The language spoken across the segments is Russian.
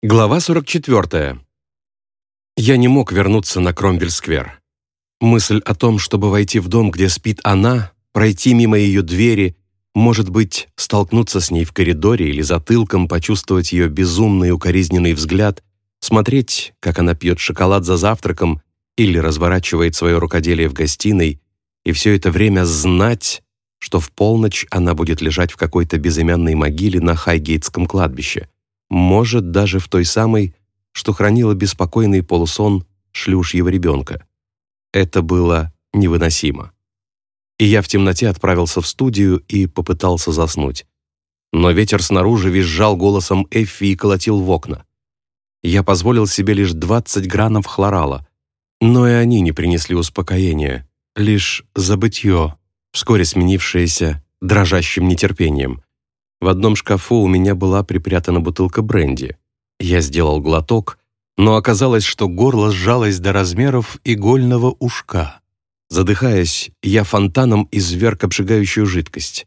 Глава 44. Я не мог вернуться на Кромвель-сквер. Мысль о том, чтобы войти в дом, где спит она, пройти мимо ее двери, может быть, столкнуться с ней в коридоре или затылком почувствовать ее безумный укоризненный взгляд, смотреть, как она пьет шоколад за завтраком или разворачивает свое рукоделие в гостиной, и все это время знать, что в полночь она будет лежать в какой-то безымянной могиле на Хайгейтском кладбище — может, даже в той самой, что хранила беспокойный полусон шлюшьего ребенка. Это было невыносимо. И я в темноте отправился в студию и попытался заснуть. Но ветер снаружи визжал голосом Эффи и колотил в окна. Я позволил себе лишь 20 гранов хлорала, но и они не принесли успокоения, лишь забытье, вскоре сменившееся дрожащим нетерпением. В одном шкафу у меня была припрятана бутылка бренди. Я сделал глоток, но оказалось, что горло сжалось до размеров игольного ушка. Задыхаясь, я фонтаном изверг обжигающую жидкость.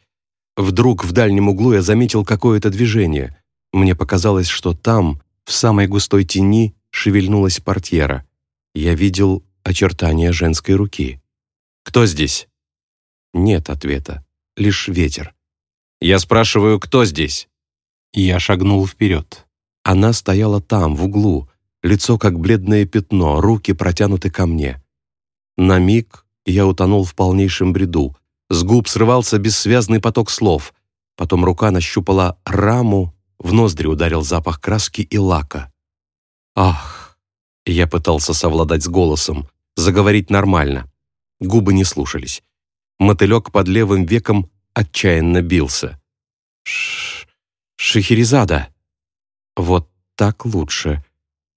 Вдруг в дальнем углу я заметил какое-то движение. Мне показалось, что там, в самой густой тени, шевельнулась портьера. Я видел очертания женской руки. «Кто здесь?» Нет ответа, лишь ветер. Я спрашиваю, кто здесь?» Я шагнул вперед. Она стояла там, в углу, лицо как бледное пятно, руки протянуты ко мне. На миг я утонул в полнейшем бреду. С губ срывался бессвязный поток слов. Потом рука нащупала раму, в ноздри ударил запах краски и лака. «Ах!» Я пытался совладать с голосом, заговорить нормально. Губы не слушались. Мотылек под левым веком отчаянно бился. Ш «Шахерезада!» Вот так лучше.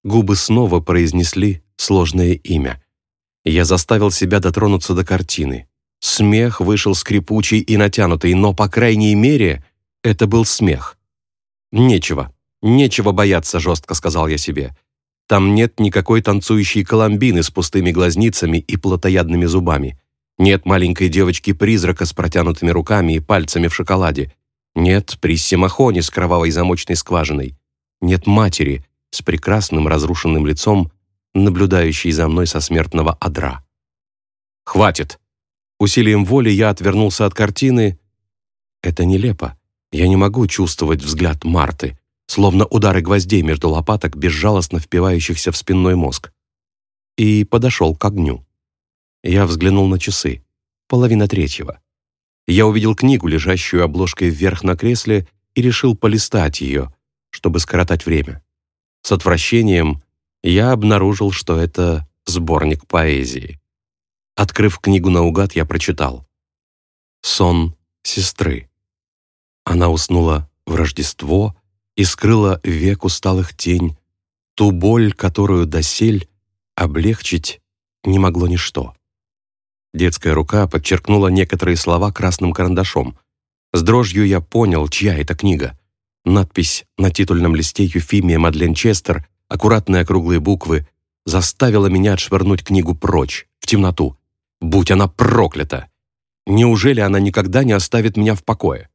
Губы снова произнесли сложное имя. Я заставил себя дотронуться до картины. Смех вышел скрипучий и натянутый, но, по крайней мере, это был смех. «Нечего, нечего бояться», — жестко сказал я себе. «Там нет никакой танцующей коломбины с пустыми глазницами и плотоядными зубами. Нет маленькой девочки-призрака с протянутыми руками и пальцами в шоколаде. Нет Присси Махони с кровавой замочной скважиной. Нет матери с прекрасным разрушенным лицом, наблюдающей за мной со смертного одра. «Хватит!» Усилием воли я отвернулся от картины. Это нелепо. Я не могу чувствовать взгляд Марты, словно удары гвоздей между лопаток, безжалостно впивающихся в спинной мозг. И подошел к огню. Я взглянул на часы. Половина третьего. Я увидел книгу, лежащую обложкой вверх на кресле, и решил полистать ее, чтобы скоротать время. С отвращением я обнаружил, что это сборник поэзии. Открыв книгу наугад, я прочитал. «Сон сестры». Она уснула в Рождество и скрыла век усталых тень, ту боль, которую досель облегчить не могло ничто. Детская рука подчеркнула некоторые слова красным карандашом. С дрожью я понял, чья это книга. Надпись на титульном листе Юфимия Мадлен Честер, аккуратные округлые буквы, заставила меня отшвырнуть книгу прочь, в темноту. Будь она проклята! Неужели она никогда не оставит меня в покое?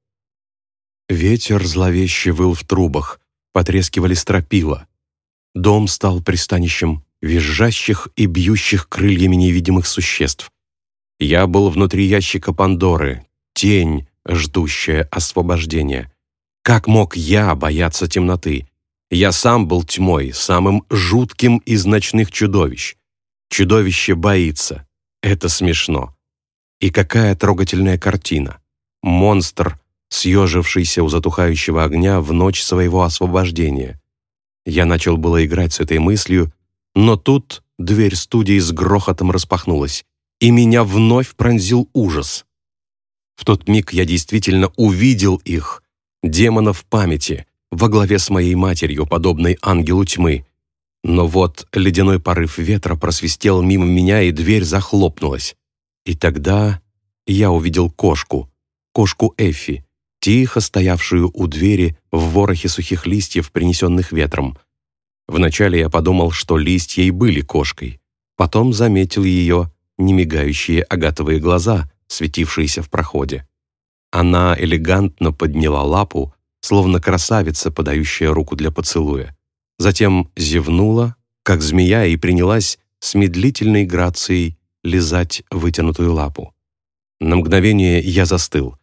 Ветер зловеще выл в трубах, потрескивали стропила. Дом стал пристанищем визжащих и бьющих крыльями невидимых существ. Я был внутри ящика Пандоры, тень, ждущая освобождения. Как мог я бояться темноты? Я сам был тьмой, самым жутким из ночных чудовищ. Чудовище боится. Это смешно. И какая трогательная картина. Монстр, съежившийся у затухающего огня в ночь своего освобождения. Я начал было играть с этой мыслью, но тут дверь студии с грохотом распахнулась и меня вновь пронзил ужас. В тот миг я действительно увидел их, демонов памяти, во главе с моей матерью, подобной ангелу тьмы. Но вот ледяной порыв ветра просвистел мимо меня, и дверь захлопнулась. И тогда я увидел кошку, кошку Эффи, тихо стоявшую у двери в ворохе сухих листьев, принесенных ветром. Вначале я подумал, что листья и были кошкой. Потом заметил ее немигающие агатовые глаза, светившиеся в проходе. Она элегантно подняла лапу, словно красавица, подающая руку для поцелуя. затем зевнула, как змея, и принялась с медлительной грацией лизать вытянутую лапу. На мгновение я застыл.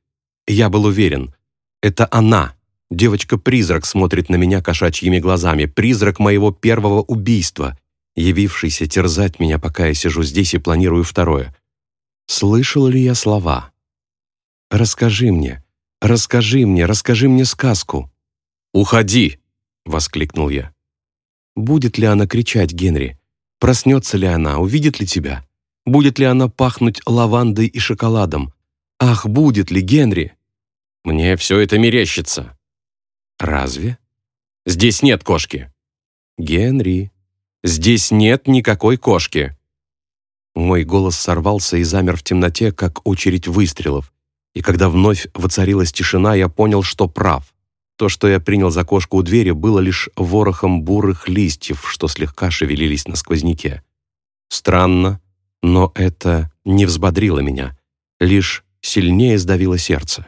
Я был уверен, это она, девочка-призрак, смотрит на меня кошачьими глазами, призрак моего первого убийства, явившийся терзать меня, пока я сижу здесь и планирую второе. Слышал ли я слова? «Расскажи мне, расскажи мне, расскажи мне сказку». «Уходи!» — воскликнул я. Будет ли она кричать, Генри? Проснется ли она, увидит ли тебя? Будет ли она пахнуть лавандой и шоколадом? Ах, будет ли, Генри? Мне все это мерещится. Разве? Здесь нет кошки. Генри, здесь нет никакой кошки. Мой голос сорвался и замер в темноте, как очередь выстрелов. И когда вновь воцарилась тишина, я понял, что прав. То, что я принял за кошку у двери, было лишь ворохом бурых листьев, что слегка шевелились на сквозняке. Странно, но это не взбодрило меня, лишь сильнее сдавило сердце.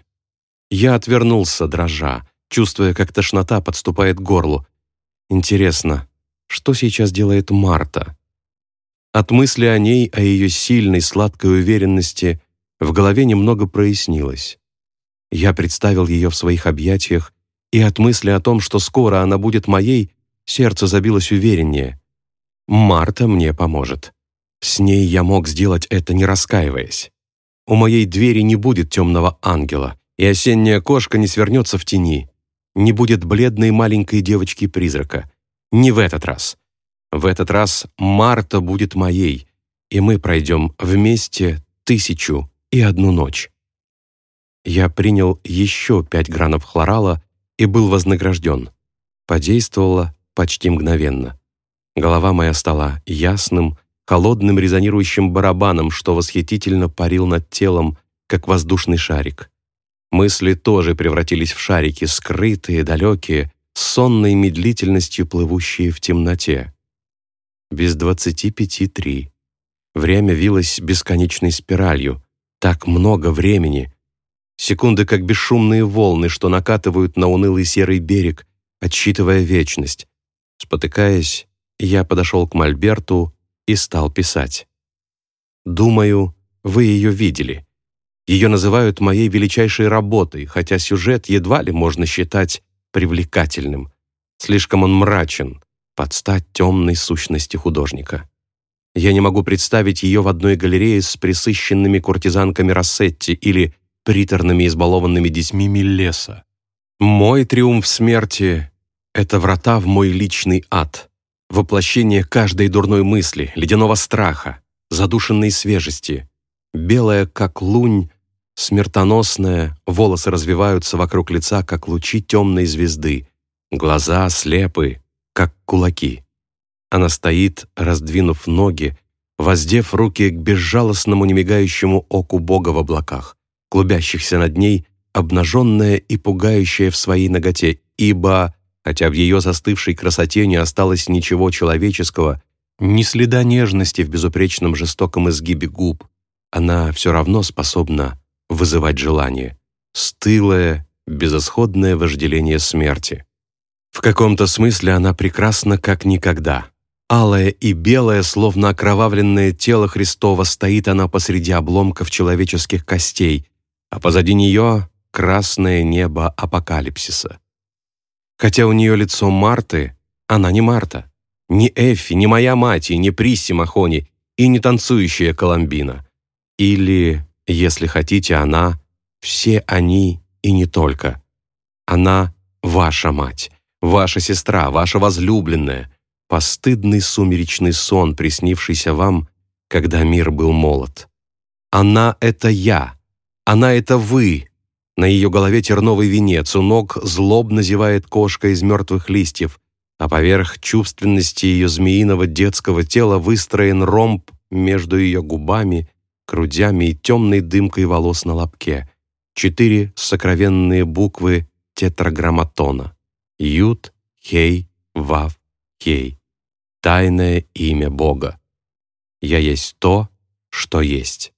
Я отвернулся, дрожа, чувствуя, как тошнота подступает к горлу. Интересно, что сейчас делает Марта? От мысли о ней, о ее сильной, сладкой уверенности в голове немного прояснилось. Я представил ее в своих объятиях, и от мысли о том, что скоро она будет моей, сердце забилось увереннее. Марта мне поможет. С ней я мог сделать это, не раскаиваясь. У моей двери не будет темного ангела, и осенняя кошка не свернется в тени. Не будет бледной маленькой девочки-призрака. Не в этот раз. В этот раз Марта будет моей, и мы пройдем вместе тысячу и одну ночь. Я принял еще пять гранов хлорала и был вознагражден. Подействовало почти мгновенно. Голова моя стала ясным, холодным резонирующим барабаном, что восхитительно парил над телом, как воздушный шарик. Мысли тоже превратились в шарики, скрытые, далекие, сонной медлительностью плывущие в темноте. Без двадцати пяти три. Время вилось бесконечной спиралью. Так много времени. Секунды, как бесшумные волны, что накатывают на унылый серый берег, отсчитывая вечность. Спотыкаясь, я подошел к Мольберту и стал писать. Думаю, вы ее видели. Ее называют моей величайшей работой, хотя сюжет едва ли можно считать привлекательным. Слишком он мрачен, под стать темной сущности художника. Я не могу представить ее в одной галерее с присыщенными куртизанками Рассетти или приторными избалованными детьми Миллеса. Мой триумф смерти — это врата в мой личный ад воплощение каждой дурной мысли, ледяного страха, задушенной свежести. Белая, как лунь, смертоносная, волосы развиваются вокруг лица, как лучи темной звезды, глаза слепы, как кулаки. Она стоит, раздвинув ноги, воздев руки к безжалостному немигающему оку Бога в облаках, клубящихся над ней, обнаженная и пугающая в своей ноготе, ибо хотя в ее застывшей красоте не осталось ничего человеческого, ни следа нежности в безупречном жестоком изгибе губ, она все равно способна вызывать желание, стылое, безысходное вожделение смерти. В каком-то смысле она прекрасна как никогда. Алая и белая, словно окровавленное тело Христова, стоит она посреди обломков человеческих костей, а позади нее — красное небо апокалипсиса. Хотя у нее лицо Марты, она не Марта. Не Эффи, не моя мать и не Присси Махони и не танцующая Коломбина. Или, если хотите, она, все они и не только. Она ваша мать, ваша сестра, ваша возлюбленная, постыдный сумеречный сон, приснившийся вам, когда мир был молод. Она — это я, она — это вы, на ее голове терновый венец, у ног злобно зевает кошка из мертвых листьев, а поверх чувственности ее змеиного детского тела выстроен ромб между ее губами, грудями и темной дымкой волос на лобке. Четыре сокровенные буквы тетраграмматона. Ют, Хей, Вав, Хей. Тайное имя Бога. Я есть то, что есть.